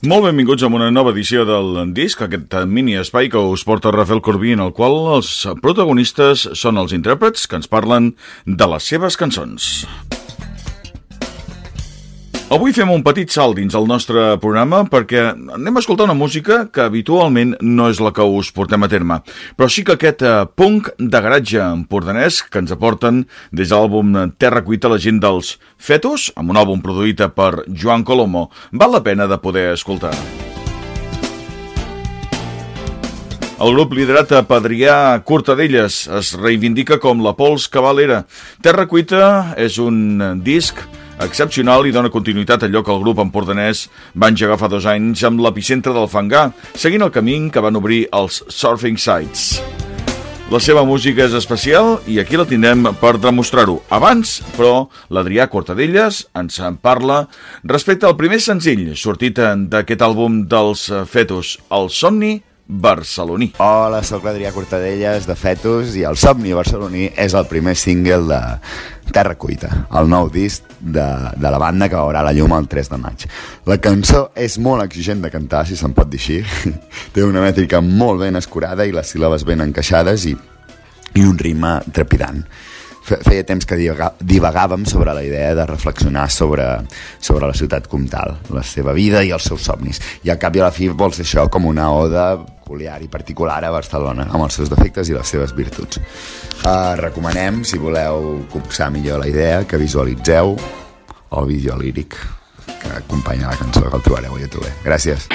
Molt benvinguts a una nova edició del disc, aquest mini espai que us porta Rafael Corbí, en el qual els protagonistes són els intèrprets que ens parlen de les seves cançons. Avui fem un petit salt dins el nostre programa perquè anem a escoltar una música que habitualment no és la que us portem a terme, però sí que aquest eh, punk de garatge empordanès que ens aporten des de l'àlbum Terra Cuita la gent dels Fetus, amb un àlbum produït per Joan Colomo, val la pena de poder escoltar. El grup liderat a Padrià Cortadelles es reivindica com la pols cavalera. Terra Cuita és un disc excepcional i dona continuïtat a allò que el grup empordanès va engegar fa dos anys amb l'epicentre del fangar, seguint el camí que van obrir els Surfing Sites. La seva música és especial i aquí la tindrem per demostrar-ho. Abans, però, l'Adrià Cortadelles ens en parla respecte al primer senzill sortit d'aquest àlbum dels Fetus, El Somni barceloní. Hola, sóc l'Adrià Cortadelles de Fetus i el Somni barceloní és el primer single de Terra Cuita, el nou disc de, de la banda que veurà la llum el 3 de maig. La cançó és molt exigent de cantar, si se'n pot dir així. Té una mètrica molt ben escurada i les síl·labes ben encaixades i, i un ritme trepidant feia temps que divagàvem sobre la idea de reflexionar sobre, sobre la ciutat comtal, la seva vida i els seus somnis. I al cap i a la fi vols això com una oda peculiar i particular a Barcelona, amb els seus defectes i les seves virtuts. Uh, recomanem, si voleu copsar millor la idea, que visualitzeu el vídeo líric que acompanya la cançó, que el trobareu a YouTube. Gràcies.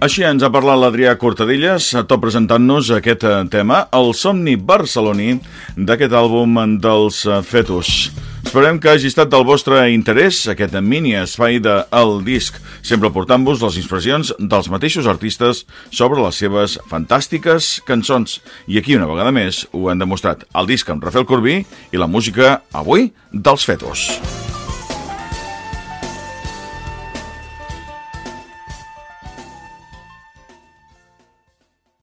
Així ens ha parlat l'Adrià Cortadilles, tot presentant-nos aquest eh, tema, el somni barceloní d'aquest àlbum dels eh, Fetus. Esperem que hagi estat del vostre interès aquest mini espai de El Disc, sempre portant-vos les impressions dels mateixos artistes sobre les seves fantàstiques cançons. I aquí, una vegada més, ho han demostrat el disc amb Rafael Corbí i la música, avui, dels Fetus.